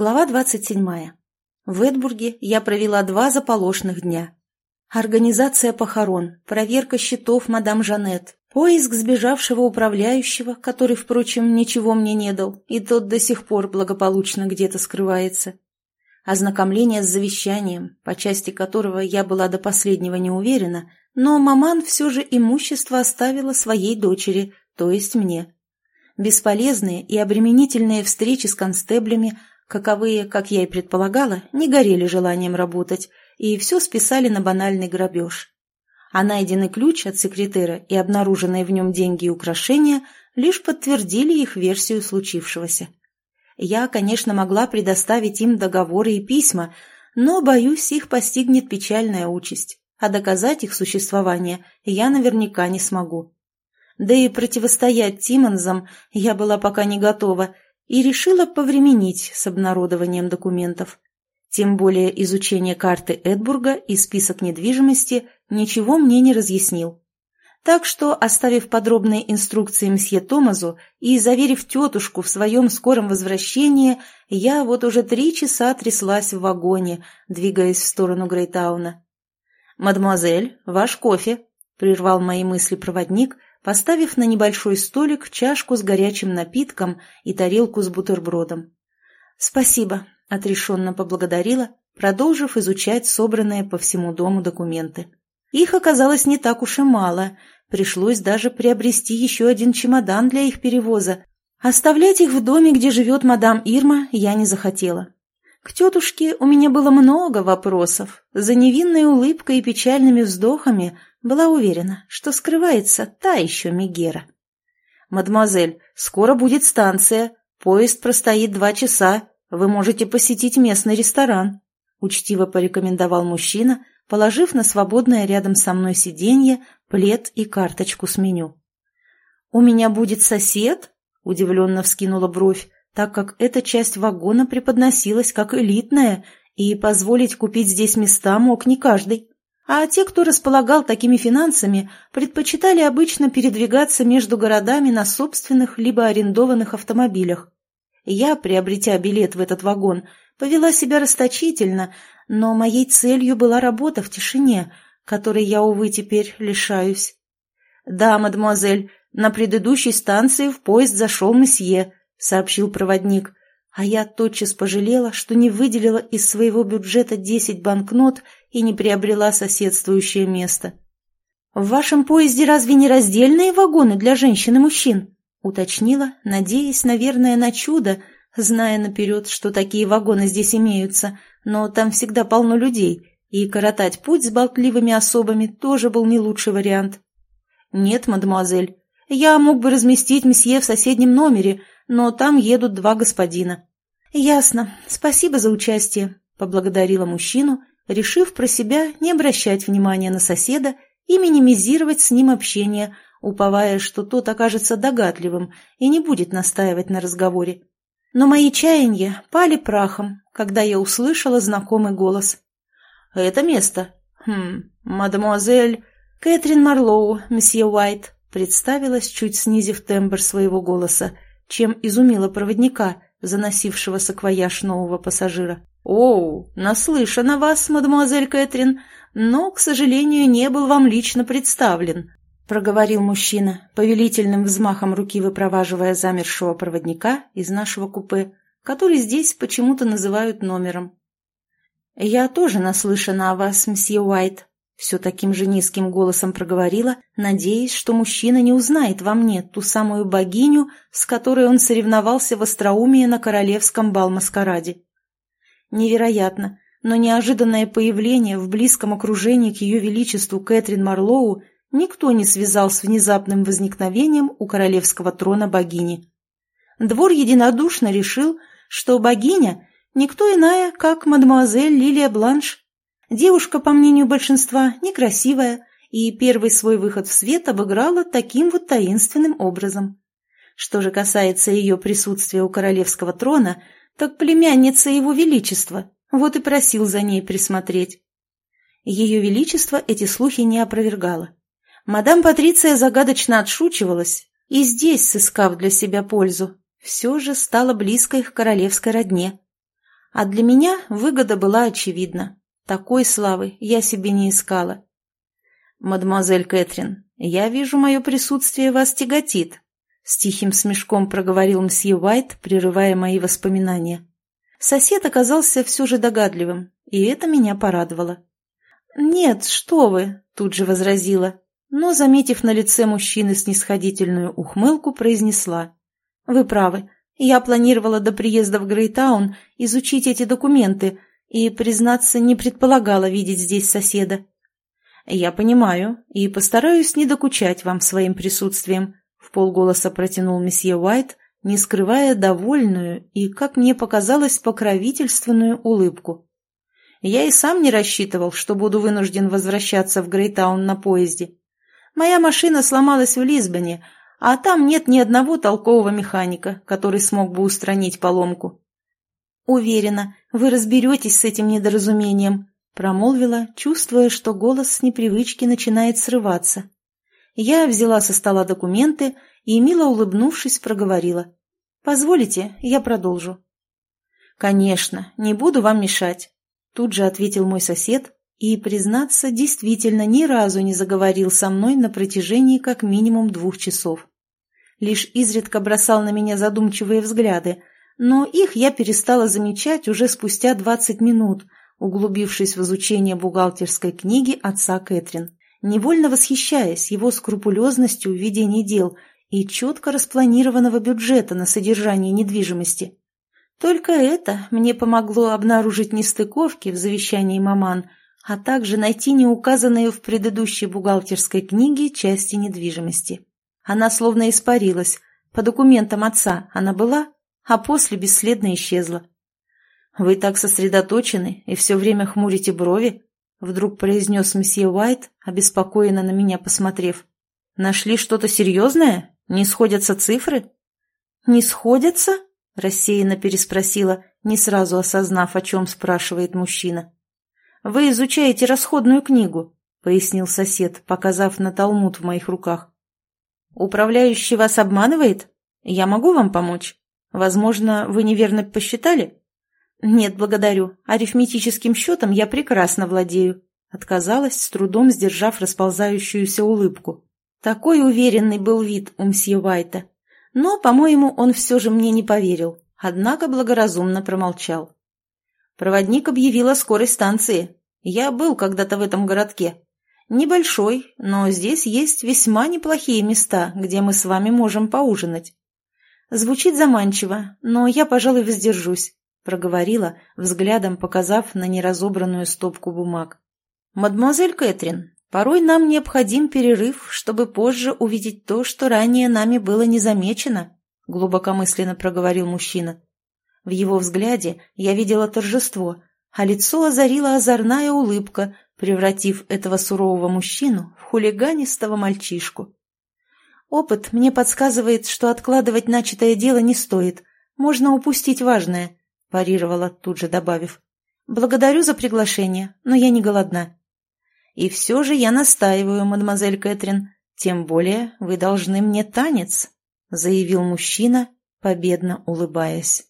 Глава 27. В Эдбурге я провела два заполошных дня. Организация похорон, проверка счетов мадам Жанет, поиск сбежавшего управляющего, который, впрочем, ничего мне не дал, и тот до сих пор благополучно где-то скрывается. Ознакомление с завещанием, по части которого я была до последнего не уверена, но маман все же имущество оставила своей дочери, то есть мне. Бесполезные и обременительные встречи с констеблями – каковые, как я и предполагала, не горели желанием работать, и все списали на банальный грабеж. А найденный ключ от секретера и обнаруженные в нем деньги и украшения лишь подтвердили их версию случившегося. Я, конечно, могла предоставить им договоры и письма, но, боюсь, их постигнет печальная участь, а доказать их существование я наверняка не смогу. Да и противостоять Тимонзам я была пока не готова – и решила повременить с обнародованием документов. Тем более изучение карты Эдбурга и список недвижимости ничего мне не разъяснил. Так что, оставив подробные инструкции мсье Томазу и заверив тетушку в своем скором возвращении, я вот уже три часа тряслась в вагоне, двигаясь в сторону Грейтауна. «Мадемуазель, ваш кофе», — прервал мои мысли проводник, поставив на небольшой столик чашку с горячим напитком и тарелку с бутербродом. «Спасибо», — отрешенно поблагодарила, продолжив изучать собранные по всему дому документы. Их оказалось не так уж и мало, пришлось даже приобрести еще один чемодан для их перевоза. Оставлять их в доме, где живет мадам Ирма, я не захотела. К тетушке у меня было много вопросов. За невинной улыбкой и печальными вздохами была уверена, что скрывается та еще Мегера. «Мадемуазель, скоро будет станция. Поезд простоит два часа. Вы можете посетить местный ресторан», — учтиво порекомендовал мужчина, положив на свободное рядом со мной сиденье плед и карточку с меню. «У меня будет сосед?» — удивленно вскинула бровь, так как эта часть вагона преподносилась как элитная, и позволить купить здесь места мог не каждый а те, кто располагал такими финансами, предпочитали обычно передвигаться между городами на собственных либо арендованных автомобилях. Я, приобретя билет в этот вагон, повела себя расточительно, но моей целью была работа в тишине, которой я, увы, теперь лишаюсь. «Да, мадемуазель, на предыдущей станции в поезд зашел месье», — сообщил проводник, а я тотчас пожалела, что не выделила из своего бюджета десять банкнот и не приобрела соседствующее место. «В вашем поезде разве не раздельные вагоны для женщин и мужчин?» — уточнила, надеясь, наверное, на чудо, зная наперед, что такие вагоны здесь имеются, но там всегда полно людей, и коротать путь с болтливыми особами тоже был не лучший вариант. «Нет, мадемуазель, я мог бы разместить месье в соседнем номере, но там едут два господина». «Ясно. Спасибо за участие», — поблагодарила мужчину решив про себя не обращать внимания на соседа и минимизировать с ним общение, уповая, что тот окажется догадливым и не будет настаивать на разговоре. Но мои чаяния пали прахом, когда я услышала знакомый голос. «Это место? Хм, мадемуазель Кэтрин Марлоу, месье Уайт», представилась, чуть снизив тембр своего голоса, чем изумила проводника, заносившего саквояж нового пассажира. «Оу, наслышан о вас, мадемуазель Кэтрин, но, к сожалению, не был вам лично представлен», — проговорил мужчина, повелительным взмахом руки выпроваживая замершего проводника из нашего купе, который здесь почему-то называют номером. «Я тоже наслышана о вас, мсье Уайт», — все таким же низким голосом проговорила, надеясь, что мужчина не узнает во мне ту самую богиню, с которой он соревновался в остроумии на королевском бал-маскараде. Невероятно, но неожиданное появление в близком окружении к ее величеству Кэтрин Марлоу никто не связал с внезапным возникновением у королевского трона богини. Двор единодушно решил, что богиня – никто иная, как мадемуазель Лилия Бланш. Девушка, по мнению большинства, некрасивая, и первый свой выход в свет обыграла таким вот таинственным образом. Что же касается ее присутствия у королевского трона – так племянница его величества, вот и просил за ней присмотреть. Ее величество эти слухи не опровергало. Мадам Патриция загадочно отшучивалась, и здесь, сыскав для себя пользу, все же стала близкой к королевской родне. А для меня выгода была очевидна. Такой славы я себе не искала. «Мадемуазель Кэтрин, я вижу, мое присутствие вас тяготит», — с тихим смешком проговорил мсье Уайт, прерывая мои воспоминания. Сосед оказался все же догадливым, и это меня порадовало. «Нет, что вы!» — тут же возразила, но, заметив на лице мужчины снисходительную ухмылку, произнесла. «Вы правы. Я планировала до приезда в Грейтаун изучить эти документы и, признаться, не предполагала видеть здесь соседа». «Я понимаю и постараюсь не докучать вам своим присутствием», — в протянул месье Уайт, не скрывая довольную и, как мне показалось, покровительственную улыбку. Я и сам не рассчитывал, что буду вынужден возвращаться в Грейтаун на поезде. Моя машина сломалась в Лисбоне, а там нет ни одного толкового механика, который смог бы устранить поломку. «Уверена, вы разберетесь с этим недоразумением», — промолвила, чувствуя, что голос с непривычки начинает срываться. Я взяла со стола документы и, мило улыбнувшись, проговорила. «Позволите, я продолжу». «Конечно, не буду вам мешать. Тут же ответил мой сосед и, признаться, действительно ни разу не заговорил со мной на протяжении как минимум двух часов. Лишь изредка бросал на меня задумчивые взгляды, но их я перестала замечать уже спустя двадцать минут, углубившись в изучение бухгалтерской книги отца Кэтрин, невольно восхищаясь его скрупулезностью в ведении дел и четко распланированного бюджета на содержание недвижимости. Только это мне помогло обнаружить нестыковки в завещании маман, а также найти неуказанные в предыдущей бухгалтерской книге части недвижимости. Она словно испарилась. По документам отца она была, а после бесследно исчезла. «Вы так сосредоточены и все время хмурите брови», — вдруг произнес месье Уайт, обеспокоенно на меня посмотрев. «Нашли что-то серьезное? Не сходятся цифры?» «Не сходятся?» Рассеянно переспросила, не сразу осознав, о чем спрашивает мужчина. «Вы изучаете расходную книгу», — пояснил сосед, показав на талмуд в моих руках. «Управляющий вас обманывает? Я могу вам помочь? Возможно, вы неверно посчитали?» «Нет, благодарю. Арифметическим счетом я прекрасно владею», — отказалась, с трудом сдержав расползающуюся улыбку. Такой уверенный был вид у мсье Вайта. Но, по-моему, он все же мне не поверил, однако благоразумно промолчал. Проводник объявил о скорой станции. Я был когда-то в этом городке. Небольшой, но здесь есть весьма неплохие места, где мы с вами можем поужинать. Звучит заманчиво, но я, пожалуй, воздержусь, проговорила, взглядом показав на неразобранную стопку бумаг. «Мадемуазель Кэтрин, Порой нам необходим перерыв, чтобы позже увидеть то, что ранее нами было не замечено», — глубокомысленно проговорил мужчина. В его взгляде я видела торжество, а лицо озарила озорная улыбка, превратив этого сурового мужчину в хулиганистого мальчишку. «Опыт мне подсказывает, что откладывать начатое дело не стоит. Можно упустить важное», — парировала, тут же добавив. «Благодарю за приглашение, но я не голодна». И все же я настаиваю, мадемуазель Кэтрин, тем более вы должны мне танец», — заявил мужчина, победно улыбаясь.